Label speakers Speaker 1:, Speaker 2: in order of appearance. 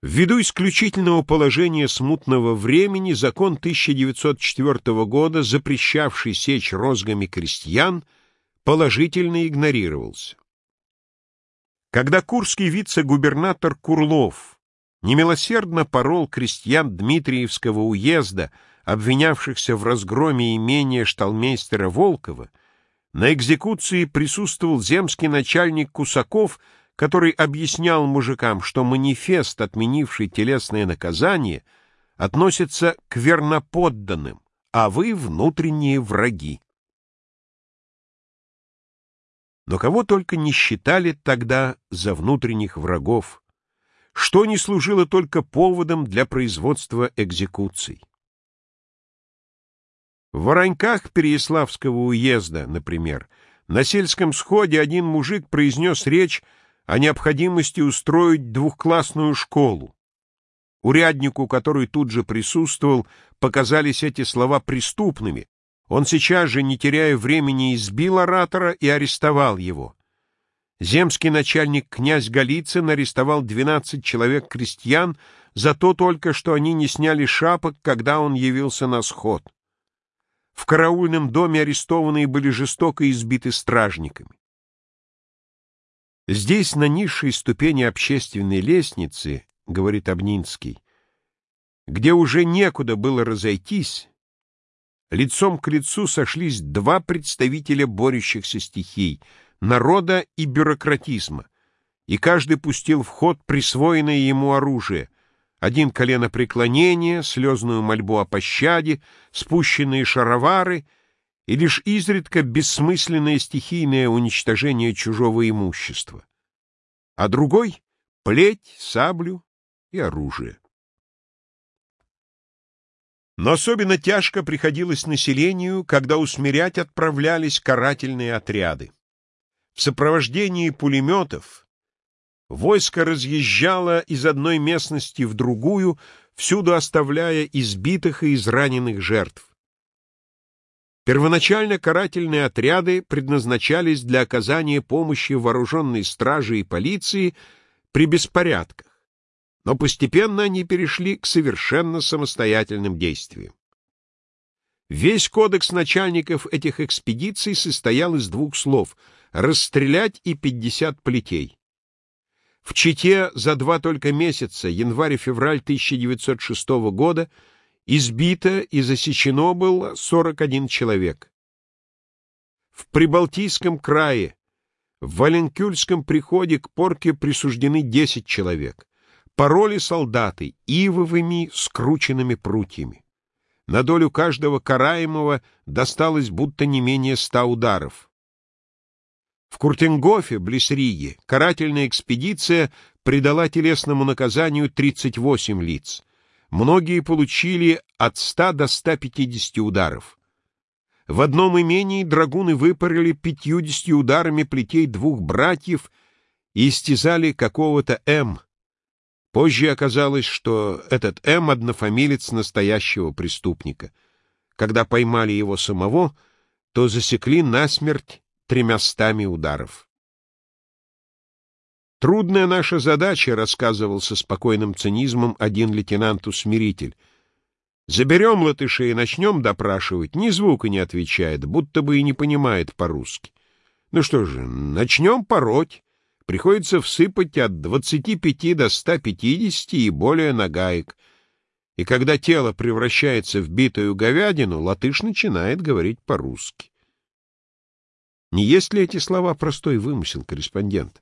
Speaker 1: Ввиду исключительного положения смутного времени закон 1904 года, запрещавший сечь розгами крестьян, положительно игнорировался. Когда курский вице-губернатор Курлов немилосердно порол крестьян Дмитриевского уезда, обвинявшихся в разгроме имения шталмейстера Волкова, на экзекуции присутствовал земский начальник Кусаков — который объяснял мужикам, что манифест, отменивший телесное наказание, относится к верноподданным, а вы — внутренние враги. Но кого только не считали тогда за внутренних врагов, что не служило только поводом для производства экзекуций. В Вороньках Переяславского уезда, например, на сельском сходе один мужик произнес речь о необходимости устроить двухклассную школу. Уряднику, который тут же присутствовал, показались эти слова преступными. Он сейчас же, не теряя времени, избил оратора и арестовал его. Земский начальник князь Голицын арестовал 12 человек-крестьян за то только, что они не сняли шапок, когда он явился на сход. В караульном доме арестованные были жестоко избиты стражниками. Здесь, на низшей ступени общественной лестницы, говорит Обнинский, где уже некуда было разойтись, лицом к лицу сошлись два представителя борющихся стихий — народа и бюрократизма, и каждый пустил в ход присвоенное ему оружие — один колено преклонения, слезную мольбу о пощаде, спущенные шаровары — и лишь изредка бессмысленное стихийное уничтожение чужого имущества, а другой — плеть, саблю и оружие. Но особенно тяжко приходилось населению, когда усмирять отправлялись карательные отряды. В сопровождении пулеметов войско разъезжало из одной местности в другую, всюду оставляя избитых и израненных жертв. Первоначально карательные отряды предназначались для оказания помощи вооруженной страже и полиции при беспорядках, но постепенно они перешли к совершенно самостоятельным действиям. Весь кодекс начальников этих экспедиций состоял из двух слов «расстрелять» и «50 плетей». В Чите за два только месяца, январь-февраль 1906 года, Избито и засечено было 41 человек. В Прибалтийском крае, в Валенкюльском приходе к порке присуждены 10 человек. Пароли солдаты ивовыми скрученными прутьями. На долю каждого караемого досталось будто не менее ста ударов. В Куртенгофе, близ Риги, карательная экспедиция предала телесному наказанию 38 лиц. Многие получили от 100 до 150 ударов. В одном имении драгуны выпарили 50 ударами плетей двух братьев и истязали какого-то М. Позже оказалось, что этот М — однофамилец настоящего преступника. Когда поймали его самого, то засекли насмерть тремястами ударов. «Трудная наша задача», — рассказывал со спокойным цинизмом один лейтенант-усмиритель. «Заберем латышей и начнем допрашивать, ни звука не отвечает, будто бы и не понимает по-русски. Ну что же, начнем пороть. Приходится всыпать от 25 до 150 и более нагаек. И когда тело превращается в битую говядину, латыш начинает говорить по-русски. Не есть ли эти слова простой вымысел, корреспондент?